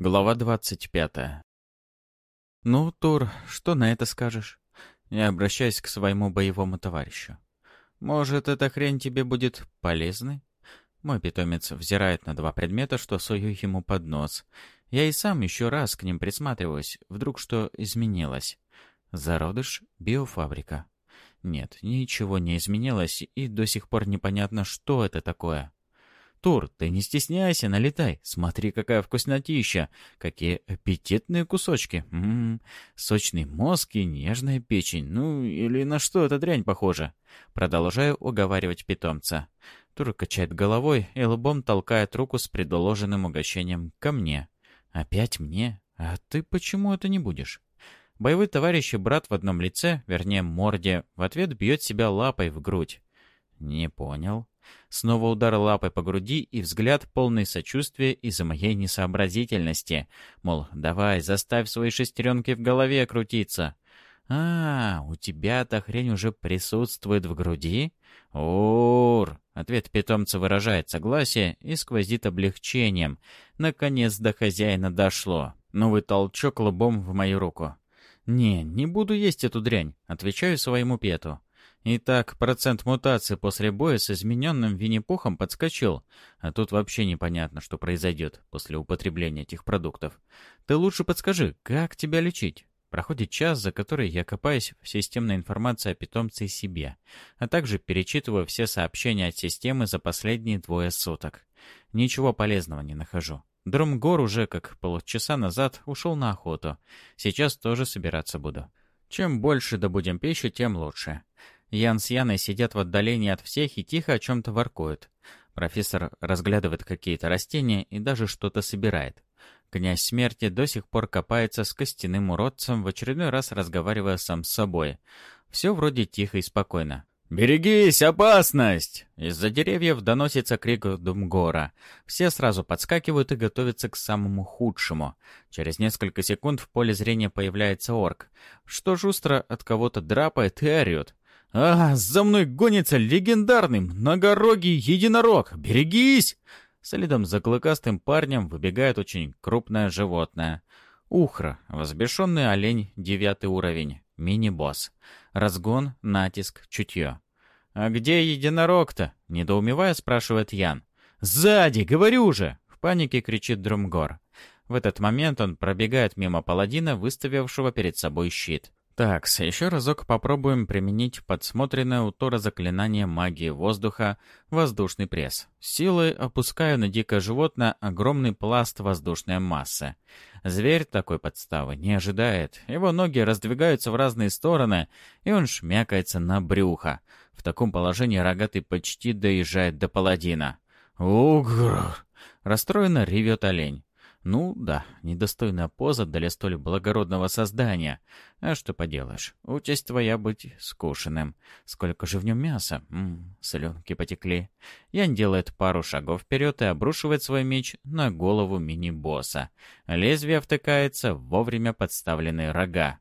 Глава 25. «Ну, Тур, что на это скажешь?» Я обращаюсь к своему боевому товарищу. «Может, эта хрень тебе будет полезной?» Мой питомец взирает на два предмета, что сую ему под нос. Я и сам еще раз к ним присматриваюсь. Вдруг что изменилось? Зародыш — биофабрика. Нет, ничего не изменилось, и до сих пор непонятно, что это такое. Тур, ты не стесняйся, налетай. Смотри, какая вкуснотища. Какие аппетитные кусочки. Ммм, сочный мозг и нежная печень. Ну, или на что эта дрянь похожа? Продолжаю уговаривать питомца. Тур качает головой и лбом толкает руку с предложенным угощением ко мне. Опять мне? А ты почему это не будешь? Боевой товарищ и брат в одном лице, вернее морде, в ответ бьет себя лапой в грудь. Не понял. Снова удар лапой по груди и взгляд полный сочувствия из-за моей несообразительности. Мол, давай, заставь свои шестеренки в голове крутиться. «А, у тебя эта хрень уже присутствует в груди?» «Ур!» Ответ питомца выражает согласие и сквозит облегчением. Наконец до хозяина дошло. Новый толчок лбом в мою руку. «Не, не буду есть эту дрянь», — отвечаю своему пету. Итак, процент мутации после боя с измененным Винни-Пухом подскочил, а тут вообще непонятно, что произойдет после употребления этих продуктов. Ты лучше подскажи, как тебя лечить? Проходит час, за который я копаюсь в системной информации о питомце и себе, а также перечитываю все сообщения от системы за последние двое суток. Ничего полезного не нахожу. Дромгор уже, как полчаса назад, ушел на охоту. Сейчас тоже собираться буду. Чем больше добудем пищи, тем лучше. Ян с Яной сидят в отдалении от всех и тихо о чем-то воркуют. Профессор разглядывает какие-то растения и даже что-то собирает. Князь смерти до сих пор копается с костяным уродцем, в очередной раз разговаривая сам с собой. Все вроде тихо и спокойно. «Берегись, опасность!» Из-за деревьев доносится крик Думгора. Все сразу подскакивают и готовятся к самому худшему. Через несколько секунд в поле зрения появляется орк, что шустро от кого-то драпает и орет. «А, за мной гонится легендарный многорогий единорог! Берегись!» Следом за клыкастым парнем выбегает очень крупное животное. Ухра, возбешенный олень, девятый уровень, мини-босс. Разгон, натиск, чутье. «А где единорог-то?» — недоумевая спрашивает Ян. «Сзади, говорю же!» — в панике кричит Друмгор. В этот момент он пробегает мимо паладина, выставившего перед собой щит. Так, еще разок попробуем применить подсмотренное у Тора заклинание магии воздуха «Воздушный пресс». Силой опускаю на дикое животное огромный пласт воздушной массы. Зверь такой подставы не ожидает. Его ноги раздвигаются в разные стороны, и он шмякается на брюхо. В таком положении рогатый почти доезжает до паладина. «Угр!» Расстроенно ревет олень. Ну да, недостойная поза для столь благородного создания. А что поделаешь, участь твоя быть скушенным. Сколько же в нем мяса? Ммм, слюнки потекли. Ян делает пару шагов вперед и обрушивает свой меч на голову мини-босса. Лезвие втыкается в вовремя подставленные рога.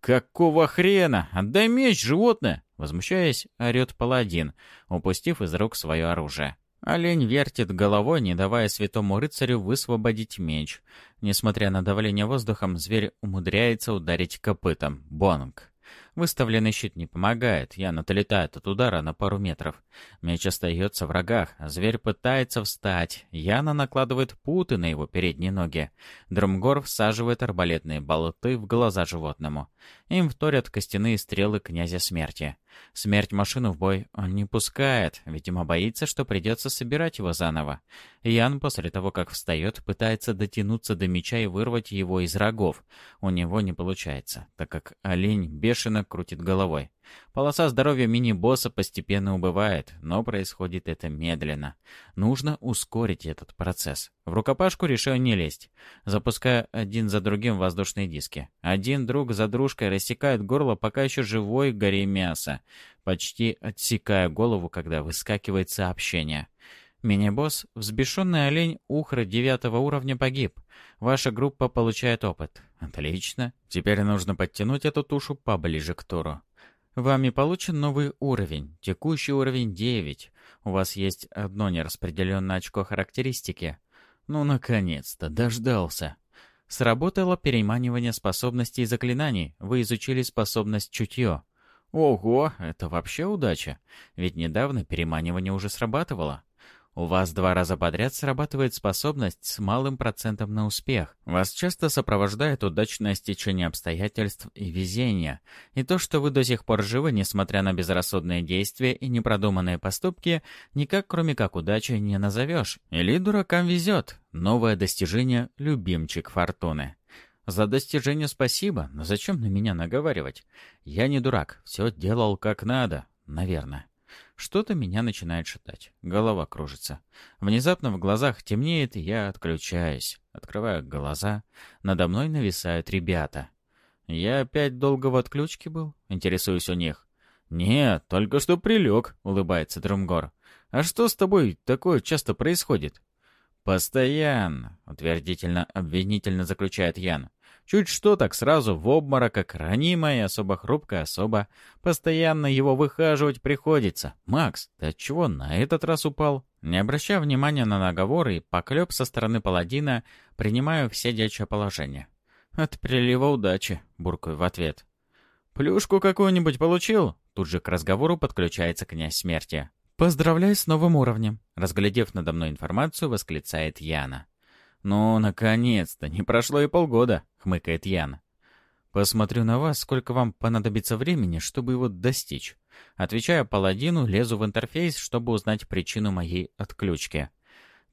«Какого хрена? Отдай меч, животное!» Возмущаясь, орет паладин, упустив из рук свое оружие. Олень вертит головой, не давая святому рыцарю высвободить меч. Несмотря на давление воздухом, зверь умудряется ударить копытом. Бонг. Выставленный щит не помогает, Ян отлетает от удара на пару метров. Меч остается в рогах, зверь пытается встать. Яна накладывает путы на его передние ноги. Друмгор всаживает арбалетные болты в глаза животному. Им вторят костяные стрелы князя смерти. Смерть машину в бой он не пускает, видимо, боится, что придется собирать его заново. Ян после того, как встает, пытается дотянуться до меча и вырвать его из рогов. У него не получается, так как олень бешено крутит головой. Полоса здоровья мини-босса постепенно убывает, но происходит это медленно. Нужно ускорить этот процесс. В рукопашку решаю не лезть. Запускаю один за другим воздушные диски. Один друг за дружкой рассекает горло пока еще живой горе мяса. Почти отсекая голову, когда выскакивает сообщение. Мини-босс, взбешенный олень Ухры девятого уровня погиб. Ваша группа получает опыт. Отлично. Теперь нужно подтянуть эту тушу поближе к Туру. Вами получен новый уровень, текущий уровень 9. У вас есть одно нераспределенное очко характеристики. Ну, наконец-то, дождался. Сработало переманивание способностей и заклинаний. Вы изучили способность чутье. Ого, это вообще удача. Ведь недавно переманивание уже срабатывало. У вас два раза подряд срабатывает способность с малым процентом на успех. Вас часто сопровождает удачное стечение обстоятельств и везение. И то, что вы до сих пор живы, несмотря на безрассудные действия и непродуманные поступки, никак кроме как удачи не назовешь. Или дуракам везет. Новое достижение — любимчик фортуны. За достижение спасибо, но зачем на меня наговаривать? Я не дурак, все делал как надо, наверное. Что-то меня начинает шатать. Голова кружится. Внезапно в глазах темнеет, и я отключаюсь. Открываю глаза. Надо мной нависают ребята. Я опять долго в отключке был? Интересуюсь у них. «Нет, только что прилег», — улыбается Друмгор. «А что с тобой такое часто происходит?» «Постоянно», — утвердительно-обвинительно заключает Ян. Чуть что, так сразу в обморок, как ранимая особо хрупкая особа. Постоянно его выхаживать приходится. «Макс, ты отчего на этот раз упал?» Не обращая внимания на наговоры и поклеп со стороны паладина, принимаю все сидячее положение. «От прилива удачи», — буркаю в ответ. «Плюшку какую-нибудь получил?» Тут же к разговору подключается князь смерти. «Поздравляю с новым уровнем», — разглядев надо мной информацию, восклицает Яна. «Ну, наконец-то! Не прошло и полгода!» — хмыкает Ян. «Посмотрю на вас, сколько вам понадобится времени, чтобы его достичь». Отвечаю паладину, лезу в интерфейс, чтобы узнать причину моей отключки.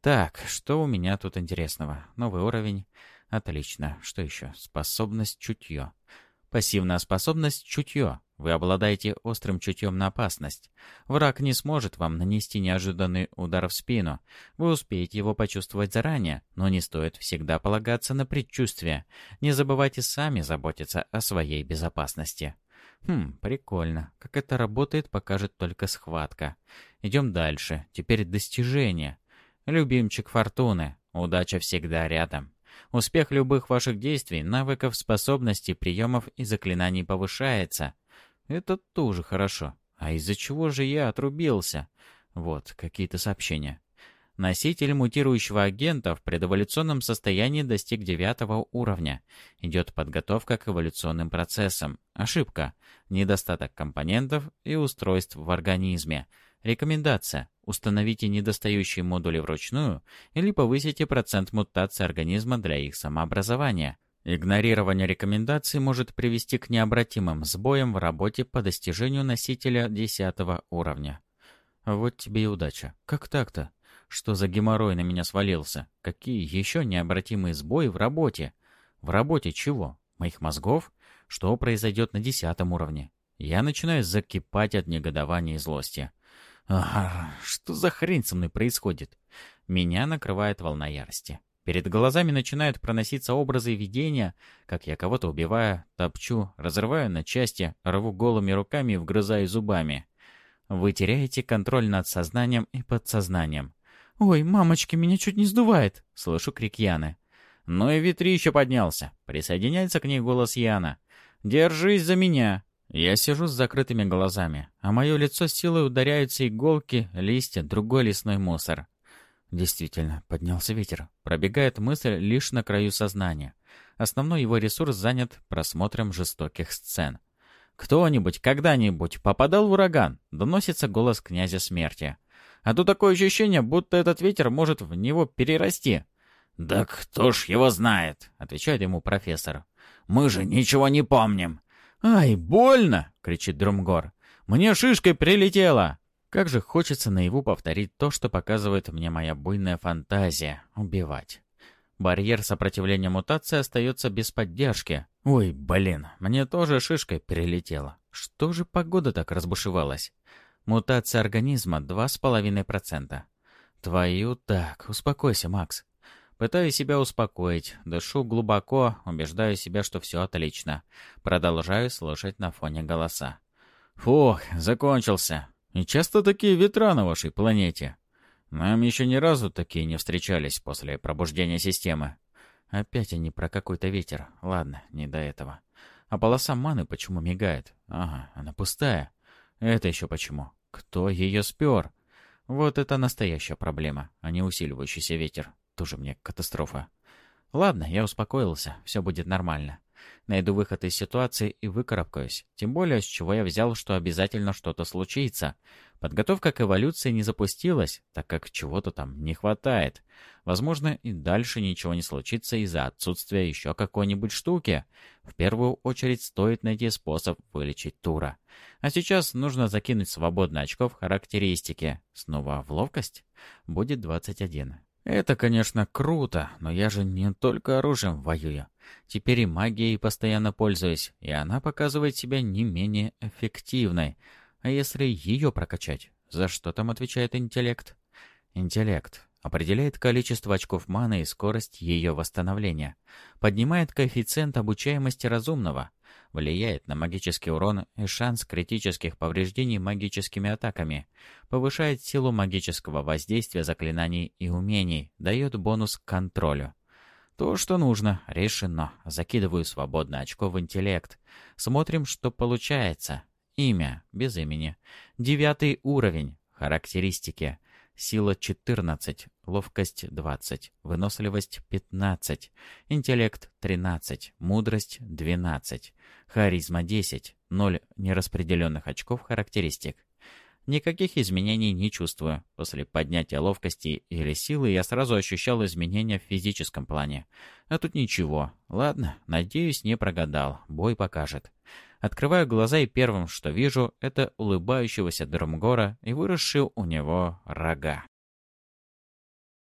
Так, что у меня тут интересного? Новый уровень. Отлично. Что еще? Способность чутье. Пассивная способность чутье. Вы обладаете острым чутьем на опасность. Враг не сможет вам нанести неожиданный удар в спину. Вы успеете его почувствовать заранее, но не стоит всегда полагаться на предчувствие. Не забывайте сами заботиться о своей безопасности. Хм, прикольно. Как это работает, покажет только схватка. Идем дальше. Теперь достижение. Любимчик фортуны. Удача всегда рядом. Успех любых ваших действий, навыков, способностей, приемов и заклинаний повышается. Это тоже хорошо. А из-за чего же я отрубился? Вот, какие-то сообщения. Носитель мутирующего агента в предэволюционном состоянии достиг девятого уровня. Идет подготовка к эволюционным процессам. Ошибка. Недостаток компонентов и устройств в организме. Рекомендация. Установите недостающие модули вручную или повысите процент мутации организма для их самообразования. Игнорирование рекомендаций может привести к необратимым сбоям в работе по достижению носителя 10 уровня. Вот тебе и удача. Как так-то? Что за геморрой на меня свалился? Какие еще необратимые сбои в работе? В работе чего? Моих мозгов? Что произойдет на десятом уровне? Я начинаю закипать от негодования и злости. Ага, что за хрень со мной происходит? Меня накрывает волна ярости. Перед глазами начинают проноситься образы видения, как я кого-то убиваю, топчу, разрываю на части, рву голыми руками и вгрызаю зубами. Вы теряете контроль над сознанием и подсознанием. «Ой, мамочки, меня чуть не сдувает!» — слышу крик Яны. «Ну и ветрище поднялся!» — присоединяется к ней голос Яна. «Держись за меня!» Я сижу с закрытыми глазами, а мое лицо силой ударяются иголки, листья, другой лесной мусор. Действительно, поднялся ветер. Пробегает мысль лишь на краю сознания. Основной его ресурс занят просмотром жестоких сцен. «Кто-нибудь когда-нибудь попадал в ураган?» — доносится голос князя смерти. «А тут такое ощущение, будто этот ветер может в него перерасти». «Да кто ж его знает?» — отвечает ему профессор. «Мы же ничего не помним». «Ай, больно!» — кричит Друмгор. «Мне шишкой прилетело!» Как же хочется наяву повторить то, что показывает мне моя буйная фантазия — убивать. Барьер сопротивления мутации остается без поддержки. Ой, блин, мне тоже шишкой перелетела. Что же погода так разбушевалась? Мутация организма 2,5%. Твою так, успокойся, Макс. Пытаюсь себя успокоить, дышу глубоко, убеждаю себя, что все отлично. Продолжаю слушать на фоне голоса. Фух, закончился. И часто такие ветра на вашей планете? Нам еще ни разу такие не встречались после пробуждения системы. Опять они про какой-то ветер. Ладно, не до этого. А полоса маны почему мигает? Ага, она пустая. Это еще почему? Кто ее спер? Вот это настоящая проблема, а не усиливающийся ветер. Тоже мне катастрофа. Ладно, я успокоился, все будет нормально. Найду выход из ситуации и выкарабкаюсь. Тем более, с чего я взял, что обязательно что-то случится. Подготовка к эволюции не запустилась, так как чего-то там не хватает. Возможно, и дальше ничего не случится из-за отсутствия еще какой-нибудь штуки. В первую очередь стоит найти способ вылечить Тура. А сейчас нужно закинуть свободно очков характеристики. Снова в ловкость? Будет 21. Это, конечно, круто, но я же не только оружием воюю. Теперь и магией постоянно пользуюсь, и она показывает себя не менее эффективной. А если ее прокачать? За что там отвечает интеллект? Интеллект определяет количество очков маны и скорость ее восстановления, поднимает коэффициент обучаемости разумного, влияет на магический урон и шанс критических повреждений магическими атаками, повышает силу магического воздействия заклинаний и умений, дает бонус к контролю. То, что нужно, решено. Закидываю свободное очко в интеллект. Смотрим, что получается. Имя, без имени. Девятый уровень. Характеристики. Сила 14, ловкость 20, выносливость 15, интеллект 13, мудрость 12, харизма 10, 0 нераспределенных очков характеристик. Никаких изменений не чувствую. После поднятия ловкости или силы я сразу ощущал изменения в физическом плане. А тут ничего. Ладно, надеюсь, не прогадал. Бой покажет. Открываю глаза и первым, что вижу, это улыбающегося Драмгора и выросшие у него рога.